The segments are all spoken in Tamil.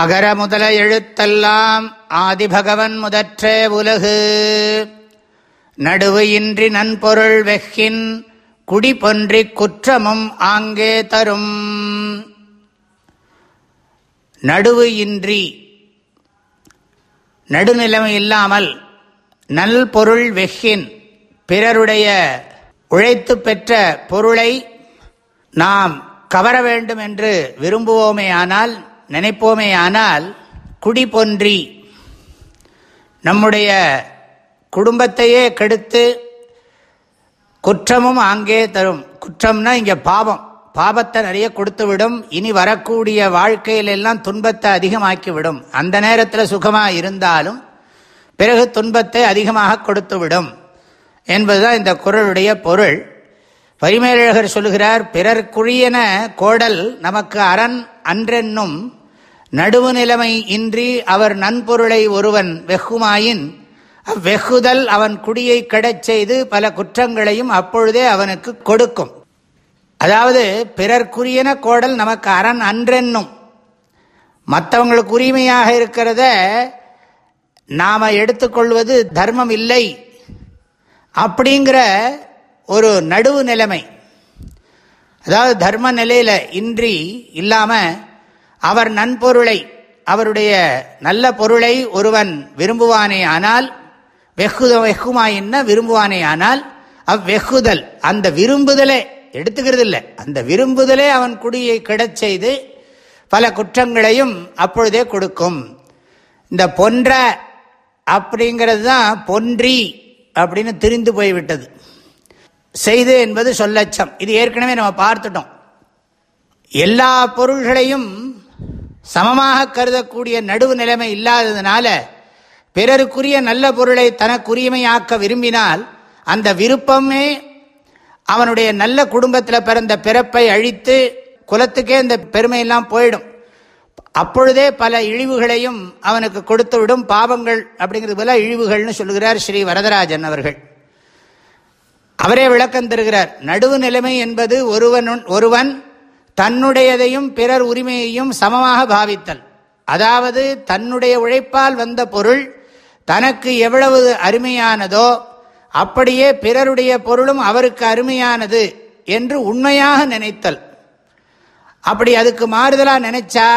அகர முதல எழுத்தெல்லாம் ஆதிபகவன் முதற்றே உலகு. நடுவு இன்றி நன்பொருள் வெஹின் குடி பொன்றி குற்றமும் ஆங்கே தரும். நடுவு இன்றி நடுநிலைமை இல்லாமல் நல் பொருள் பிறருடைய உழைத்து பெற்ற பொருளை நாம் கவர வேண்டும் என்று விரும்புவோமேயானால் நினைப்போமே ஆனால் குடி பொன்றி. நம்முடைய குடும்பத்தையே கெடுத்து குற்றமும் அங்கே தரும். குற்றம்னா இங்கே பாவம். பாவத்தை நிறைய கொடுத்து விடும் இனி வரக்கூடிய வாழ்க்கையிலெல்லாம் துன்பத்தை அதிகமாக்கிவிடும். அந்த நேரத்தில் சுகமாக இருந்தாலும் பிறகு துன்பத்தை அதிகமாக கொடுத்துவிடும். என்பதுதான் இந்த குரலுடைய பொருள். பரிமேலழகர் சொல்லுகிறார் பிறர்க்குரியன கோடல் நமக்கு அரண் அன்றென்னும் நடுவு நிலைமை இன்றி அவர் நன்பொருளை ஒருவன் வெகுமாயின் அவ்வெகுதல் அவன் குடியை கடச் செய்து பல குற்றங்களையும் அப்பொழுதே அவனுக்கு கொடுக்கும். அதாவது பிறர்க்குரியன கோடல் நமக்கு அரண் அன்றென்னும் மற்றவங்களுக்கு உரிமையாக இருக்கிறத நாம் எடுத்துக்கொள்வது தர்மம் இல்லை. அப்படிங்கிற ஒரு நடுவு நிலைமை. அதாவது தர்ம நிலையில் இன்றி இல்லாமல் அவர் நன்பொருளை அவருடைய நல்ல பொருளை ஒருவன் விரும்புவானே ஆனால் வெகுத வெகுமாயின்னா விரும்புவானே ஆனால் அவ்வெகுதல் அந்த விரும்புதலே எடுத்துக்கிறது இல்லை அந்த விரும்புதலே அவன் குடியை கிடச் செய்து பல குற்றங்களையும் அப்பொழுதே கொடுக்கும். இந்த பொன்ற அப்படிங்கிறது தான் பொன்றி அப்படின்னு திரிந்து போய்விட்டது. செய்து என்பது சொல்லச்சம். இது ஏற்கனவே நம்ம பார்த்துட்டோம். எல்லா பொருள்களையும் சமமாக கருதக்கூடிய நடுவு நிலைமை இல்லாததுனால பிறருக்குரிய நல்ல பொருளை தனக்குரியமையாக்க விரும்பினால் அந்த விருப்பமே அவனுடைய நல்ல குடும்பத்தில் பிறந்த பிறப்பை அழித்து குலத்துக்கே இந்த பெருமையெல்லாம் போயிடும். அப்பொழுதே பல இழிவுகளையும் அவனுக்கு கொடுத்து விடும் பாவங்கள் அப்படிங்கிறது போல இழிவுகள்னு சொல்லுகிறார் ஸ்ரீ வரதராஜன் அவர்கள். அவரே விளக்கம் தருகிறார். நடுவு நிலைமை என்பது ஒருவன் ஒருவன் தன்னுடையதையும் பிறர் உரிமையையும் சமமாக பாவித்தல். அதாவது தன்னுடைய உழைப்பால் வந்த பொருள் தனக்கு எவ்வளவு அருமையானதோ அப்படியே பிறருடைய பொருளும் அவருக்கு அருமையானது என்று உண்மையாக நினைத்தல். அப்படி அதுக்கு மாறுதலாக நினைச்சா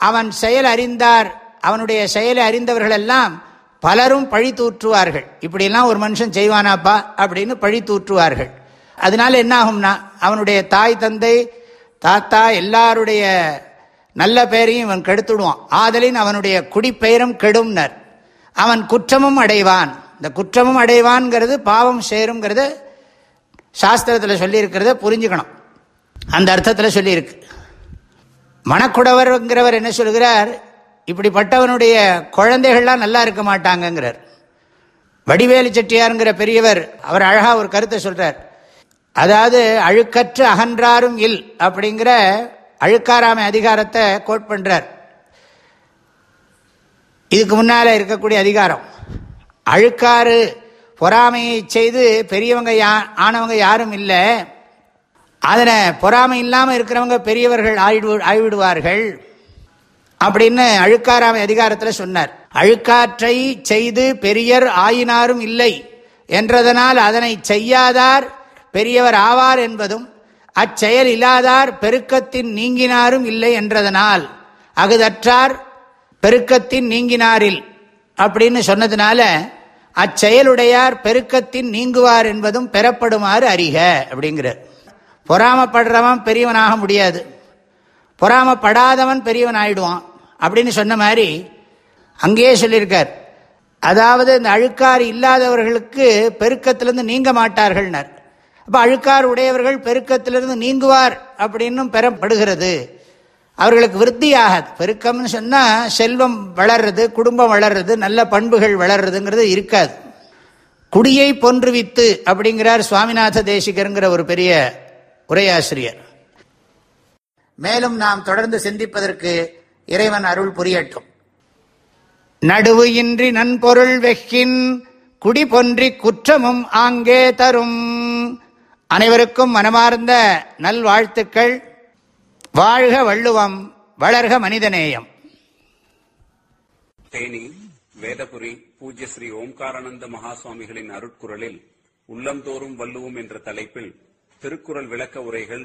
அவன் செயல் அறிந்தார். அவனுடைய செயலை அறிந்தவர்களெல்லாம் பலரும் பழி தூற்றுவார்கள். இப்படியெல்லாம் ஒரு மனுஷன் செய்வானாப்பா அப்படின்னு பழி தூற்றுவார்கள். அதனால என்ன ஆகும்னா அவனுடைய தாய் தந்தை தாத்தா எல்லாருடைய நல்ல பெயரையும் இவன் கெடுத்துடுவான். ஆதலின் அவனுடைய குடிப்பெயரும் கெடும்னர். அவன் குற்றமும் அடைவான். இந்த குற்றமும் அடைவான்ங்கிறது பாவம் சேருங்கிறத சாஸ்திரத்தில் சொல்லியிருக்கிறத புரிஞ்சுக்கணும். அந்த அர்த்தத்தில் சொல்லியிருக்கு. மணக்குடவர்ங்கிறவர் என்ன சொல்கிறார்? இப்படிப்பட்டவனுடைய குழந்தைகள்லாம் நல்லா இருக்க மாட்டாங்கங்கிறார். வடிவேலு செட்டியாருங்கிற பெரியவர் அவர் அழகாக ஒரு கருத்தை சொல்கிறார் அதாவது அழுக்கற்று அகன்றாரும் இல் அப்படிங்கிற அழுக்காராமை அதிகாரத்தை கோட் பண்ணுறார் இதுக்கு முன்னால இருக்கக்கூடிய அதிகாரம். அழுக்காறு பொறாமையை செய்து பெரியவங்க யா ஆனவங்க யாரும் இல்லை. அதனை பொறாமை இல்லாமல் இருக்கிறவங்க பெரியவர்கள் ஆயிடு ஆய்விடுவார்கள். அப்படின்னு அழுக்காராமை அதிகாரத்தில் சொன்னார். அழுக்காற்றை செய்து பெரியர் ஆயினாரும் இல்லை. என்றதனால் அதனை செய்யாதார் பெரியவர் ஆவார் என்பதும் அச்செயல் இல்லாதார் பெருக்கத்தின் நீங்கினாரும் இல்லை என்றதனால் அகுதற்றார் பெருக்கத்தின் நீங்கினாரில். அப்படின்னு சொன்னதுனால அச்செயலுடையார் பெருக்கத்தின் நீங்குவார் என்பதும் பெறப்படுமாறு அறிக அப்படிங்கிறார். பொறாமப்படுறவன் பெரியவனாக முடியாது. பொறாமப்படாதவன் பெரியவன் ஆயிடுவான். அப்படின்னு சொன்ன மாதிரி அங்கேயே சொல்லியிருக்கார். அதாவது இந்த அழுக்கார் இல்லாதவர்களுக்கு பெருக்கத்திலிருந்து நீங்க மாட்டார்கள்னர். அப்போ அழுக்கார் உடையவர்கள் பெருக்கத்திலிருந்து நீங்குவார் அப்படின்னும் பெறப்படுகிறது. அவர்களுக்கு விருத்தி ஆகாது பெருக்கம்னு சொன்னால் செல்வம் வளர்றது குடும்பம் வளர்றது நல்ல பண்புகள் வளர்றதுங்கிறது இருக்காது. குடியை பொன்றுவித்து அப்படிங்கிறார் சுவாமிநாத தேசிகருங்கிற ஒரு பெரிய உரையாசிரியர். மேலும் நாம் தொடர்ந்து சிந்திப்பதற்கு இறைவன் அருள் புரியட்டும். நடுவு இன்றி நன்பொருள் வெக்கின் குடி பொன்றி குற்றமும் ஆங்கே தரும். அனைவருக்கும் மனமார்ந்த நல்வாழ்த்துக்கள். வாழ்க வள்ளுவம் வளர்க மனிதநேயம். தேனி வேதபுரி பூஜ்ய ஸ்ரீ ஓம்காரானந்த மகாசுவாமிகளின் அருட்குரலில் உள்ளந்தோறும் வள்ளுவோம் என்ற தலைப்பில் திருக்குறள் விளக்க உரைகள்